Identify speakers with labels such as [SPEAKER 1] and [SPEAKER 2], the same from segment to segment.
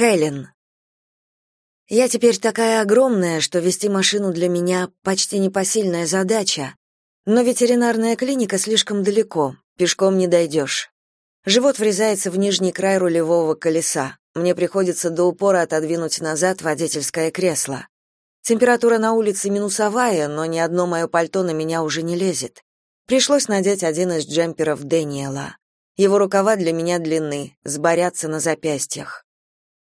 [SPEAKER 1] Хелен. Я теперь такая огромная, что вести машину для меня почти непосильная задача. Но ветеринарная клиника слишком далеко, пешком не дойдешь. Живот врезается в нижний край рулевого колеса. Мне приходится до упора отодвинуть назад водительское кресло. Температура на улице минусовая, но ни одно мое пальто на меня уже не лезет. Пришлось надеть один из джемперов Дэниела. Его рукава для меня длинны, сборятся на запястьях.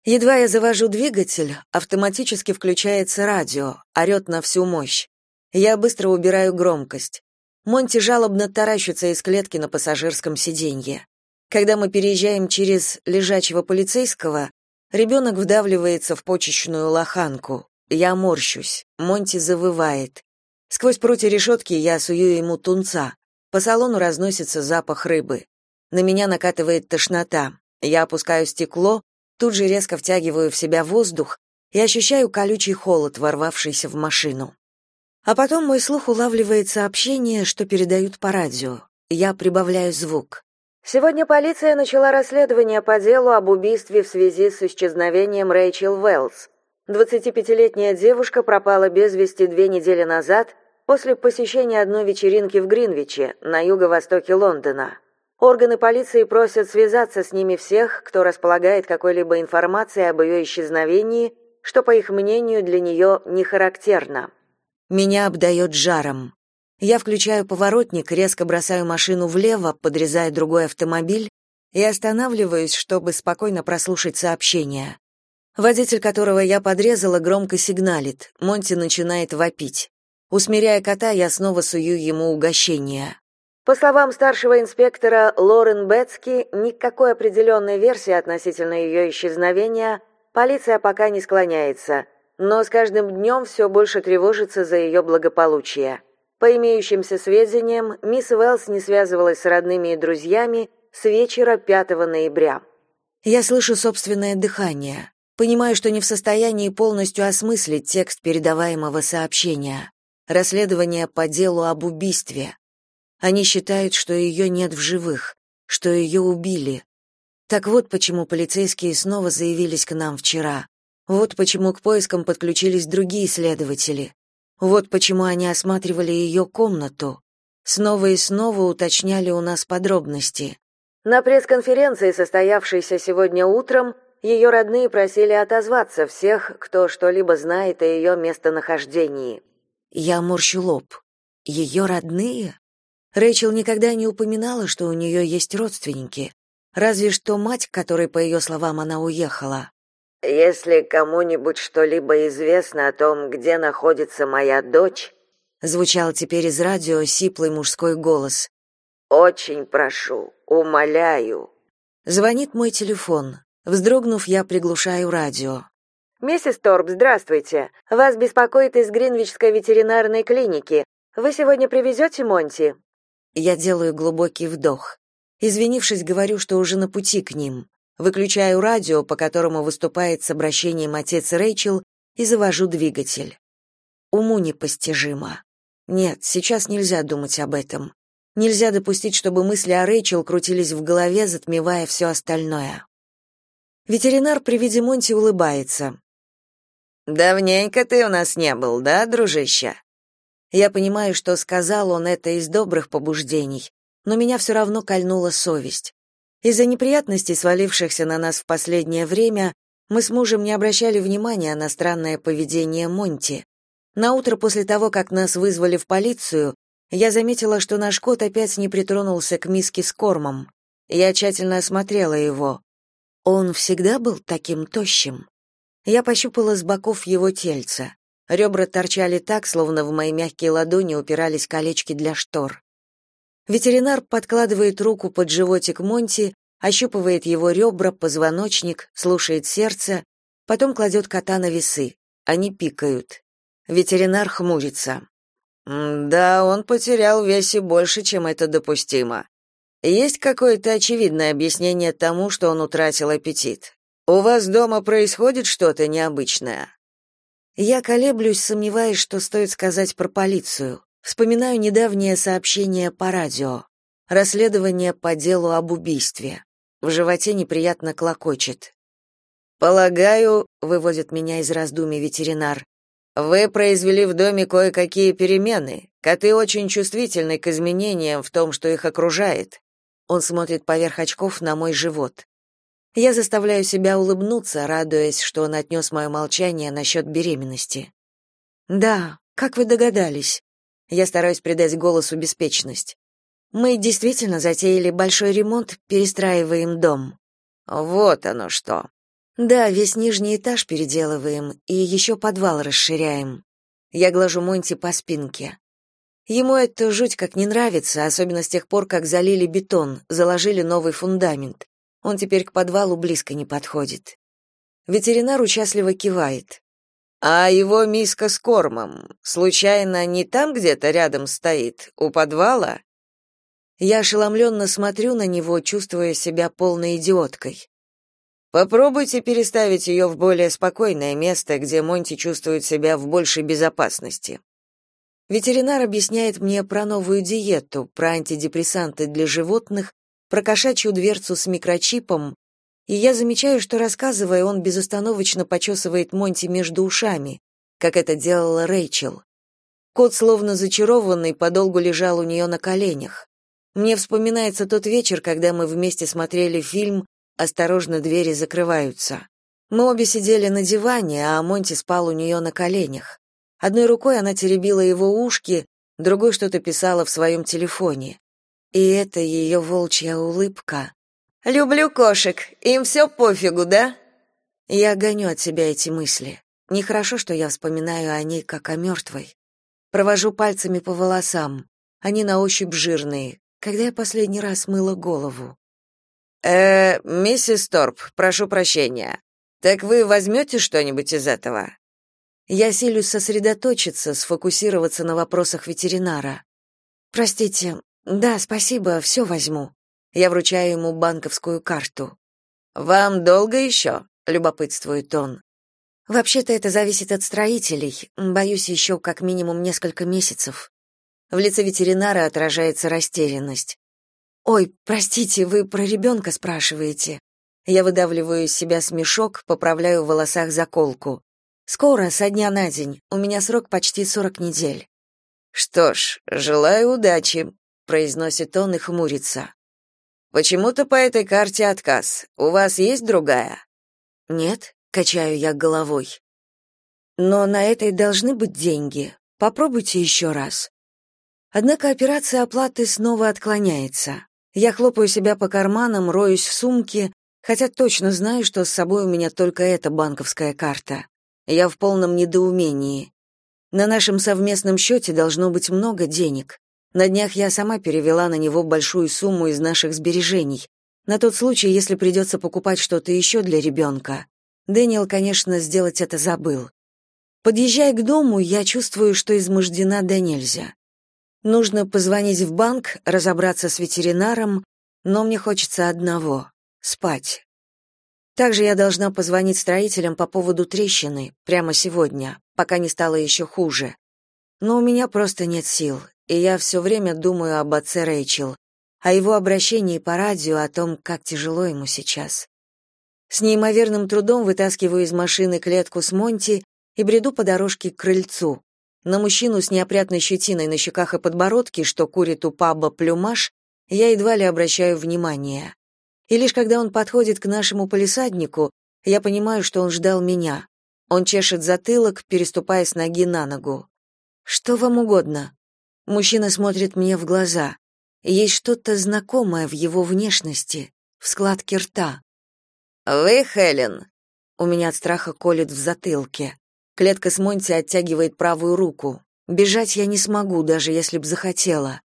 [SPEAKER 1] Едва я завожу двигатель, автоматически включается радио, орет на всю мощь. Я быстро убираю громкость. Монти жалобно таращится из клетки на пассажирском сиденье. Когда мы переезжаем через лежачего полицейского, ребенок вдавливается в почечную лоханку. Я морщусь. Монти завывает. Сквозь прутья решетки я сую ему тунца. По салону разносится запах рыбы. На меня накатывает тошнота. Я опускаю стекло, тут же резко втягиваю в себя воздух и ощущаю колючий холод, ворвавшийся в машину. А потом мой слух улавливает сообщение, что передают по радио. Я прибавляю звук. Сегодня полиция начала расследование по делу об убийстве в связи с исчезновением Рэйчел Уэллс. 25-летняя девушка пропала без вести две недели назад после посещения одной вечеринки в Гринвиче, на юго-востоке Лондона. Органы полиции просят связаться с ними всех, кто располагает какой-либо информацией об ее исчезновении, что, по их мнению, для нее не характерно. Меня обдает жаром. Я включаю поворотник, резко бросаю машину влево, подрезая другой автомобиль и останавливаюсь, чтобы спокойно прослушать сообщение. Водитель, которого я подрезала, громко сигналит. Монти начинает вопить. Усмиряя кота, я снова сую ему угощение. По словам старшего инспектора Лорен Бетски, никакой определенной версии относительно ее исчезновения полиция пока не склоняется, но с каждым днем все больше тревожится за ее благополучие. По имеющимся сведениям, мисс Уэллс не связывалась с родными и друзьями с вечера 5 ноября. Я слышу собственное дыхание. Понимаю, что не в состоянии полностью осмыслить текст передаваемого сообщения. Расследование по делу об убийстве. Они считают, что ее нет в живых, что ее убили. Так вот почему полицейские снова заявились к нам вчера. Вот почему к поискам подключились другие следователи. Вот почему они осматривали ее комнату. Снова и снова уточняли у нас подробности. На пресс-конференции, состоявшейся сегодня утром, ее родные просили отозваться всех, кто что-либо знает о ее местонахождении. Я морщу лоб. Ее родные? Рэйчел никогда не упоминала, что у нее есть родственники. Разве что мать, которой, по ее словам, она уехала. Если кому-нибудь что-либо известно о том, где находится моя дочь, звучал теперь из радио сиплый мужской голос. Очень прошу, умоляю. Звонит мой телефон. Вздрогнув, я приглушаю радио. Миссис Торп, здравствуйте. Вас беспокоит из Гринвичской ветеринарной клиники. Вы сегодня привезете Монти? Я делаю глубокий вдох. Извинившись, говорю, что уже на пути к ним. Выключаю радио, по которому выступает с обращением отец Рэйчел, и завожу двигатель. Уму непостижимо. Нет, сейчас нельзя думать об этом. Нельзя допустить, чтобы мысли о Рэйчел крутились в голове, затмевая все остальное. Ветеринар при виде Монти улыбается. «Давненько ты у нас не был, да, дружище?» Я понимаю, что сказал он это из добрых побуждений, но меня все равно кольнула совесть. Из-за неприятностей, свалившихся на нас в последнее время, мы с мужем не обращали внимания на странное поведение Монти. На утро после того, как нас вызвали в полицию, я заметила, что наш кот опять не притронулся к миске с кормом. Я тщательно осмотрела его. Он всегда был таким тощим. Я пощупала с боков его тельца. Ребра торчали так, словно в мои мягкие ладони упирались колечки для штор. Ветеринар подкладывает руку под животик Монти, ощупывает его ребра, позвоночник, слушает сердце, потом кладет кота на весы. Они пикают. Ветеринар хмурится. «Да, он потерял в весе больше, чем это допустимо. Есть какое-то очевидное объяснение тому, что он утратил аппетит? У вас дома происходит что-то необычное?» Я колеблюсь, сомневаясь, что стоит сказать про полицию. Вспоминаю недавнее сообщение по радио. Расследование по делу об убийстве. В животе неприятно клокочет. Полагаю, выводит меня из раздумий ветеринар. Вы произвели в доме кое-какие перемены. Коты очень чувствительны к изменениям в том, что их окружает. Он смотрит поверх очков на мой живот. Я заставляю себя улыбнуться, радуясь, что он отнес мое молчание насчет беременности. Да, как вы догадались? Я стараюсь придать голосу беспечность. Мы действительно затеяли большой ремонт, перестраиваем дом. Вот оно что. Да, весь нижний этаж переделываем и еще подвал расширяем. Я глажу Монти по спинке. Ему это жуть как не нравится, особенно с тех пор, как залили бетон, заложили новый фундамент. Он теперь к подвалу близко не подходит. Ветеринар участливо кивает. А его миска с кормом случайно не там где-то рядом стоит, у подвала? Я ошеломленно смотрю на него, чувствуя себя полной идиоткой. Попробуйте переставить ее в более спокойное место, где Монти чувствует себя в большей безопасности. Ветеринар объясняет мне про новую диету, про антидепрессанты для животных, про кошачью дверцу с микрочипом, и я замечаю, что рассказывая, он безостановочно почесывает Монти между ушами, как это делала Рэйчел. Кот, словно зачарованный, подолгу лежал у нее на коленях. Мне вспоминается тот вечер, когда мы вместе смотрели фильм «Осторожно, двери закрываются». Мы обе сидели на диване, а Монти спал у нее на коленях. Одной рукой она теребила его ушки, другой что-то писала в своем телефоне. И это ее волчья улыбка. «Люблю кошек, им все пофигу, да?» Я гоню от себя эти мысли. Нехорошо, что я вспоминаю о ней как о мертвой. Провожу пальцами по волосам. Они на ощупь жирные. Когда я последний раз мыла голову? «Э, миссис Торп, прошу прощения. Так вы возьмете что-нибудь из этого?» Я силюсь сосредоточиться, сфокусироваться на вопросах ветеринара. Простите. Да, спасибо, все возьму. Я вручаю ему банковскую карту. Вам долго еще?» — любопытствует он. Вообще-то это зависит от строителей. Боюсь, еще как минимум несколько месяцев. В лице ветеринара отражается растерянность. Ой, простите, вы про ребенка спрашиваете. Я выдавливаю из себя смешок, поправляю в волосах заколку. Скоро, со дня на день. У меня срок почти сорок недель. Что ж, желаю удачи, произносит он и хмурится. Почему-то по этой карте отказ. У вас есть другая? Нет, качаю я головой. Но на этой должны быть деньги. Попробуйте еще раз. Однако операция оплаты снова отклоняется. Я хлопаю себя по карманам, роюсь в сумке, хотя точно знаю, что с собой у меня только эта банковская карта. Я в полном недоумении. На нашем совместном счете должно быть много денег. На днях я сама перевела на него большую сумму из наших сбережений, на тот случай, если придется покупать что-то еще для ребенка. Дэниел, конечно, сделать это забыл. Подъезжая к дому, я чувствую, что измождена да нельзя. Нужно позвонить в банк, разобраться с ветеринаром, но мне хочется одного — спать. Также я должна позвонить строителям по поводу трещины прямо сегодня, пока не стало еще хуже. Но у меня просто нет сил, и я все время думаю об отце Рэйчел, о его обращении по радио, о том, как тяжело ему сейчас. С неимоверным трудом вытаскиваю из машины клетку с Монти и бреду по дорожке к крыльцу. На мужчину с неопрятной щетиной на щеках и подбородке, что курит у паба плюмаш, я едва ли обращаю внимание. И лишь когда он подходит к нашему полисаднику, я понимаю, что он ждал меня. Он чешет затылок, переступая с ноги на ногу. «Что вам угодно?» Мужчина смотрит мне в глаза. Есть что-то знакомое в его внешности, в складке рта. «Вы Хелен?» У меня от страха колет в затылке. Клетка с Монти оттягивает правую руку. Бежать я не смогу, даже если б захотела.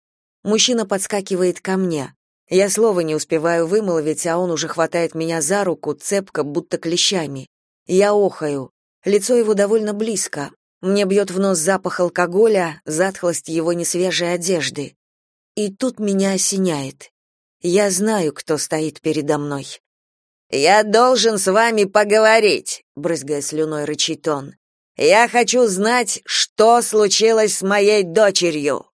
[SPEAKER 1] Мужчина подскакивает ко мне. Я слова не успеваю вымолвить, а он уже хватает меня за руку, цепко, будто клещами. Я охаю. Лицо его довольно близко. Мне бьет в нос запах алкоголя, затхлость его несвежей одежды. И тут меня осеняет. Я знаю, кто стоит передо мной. «Я должен с вами поговорить», — брызгая слюной, рычит он. «Я хочу знать, что случилось с моей дочерью».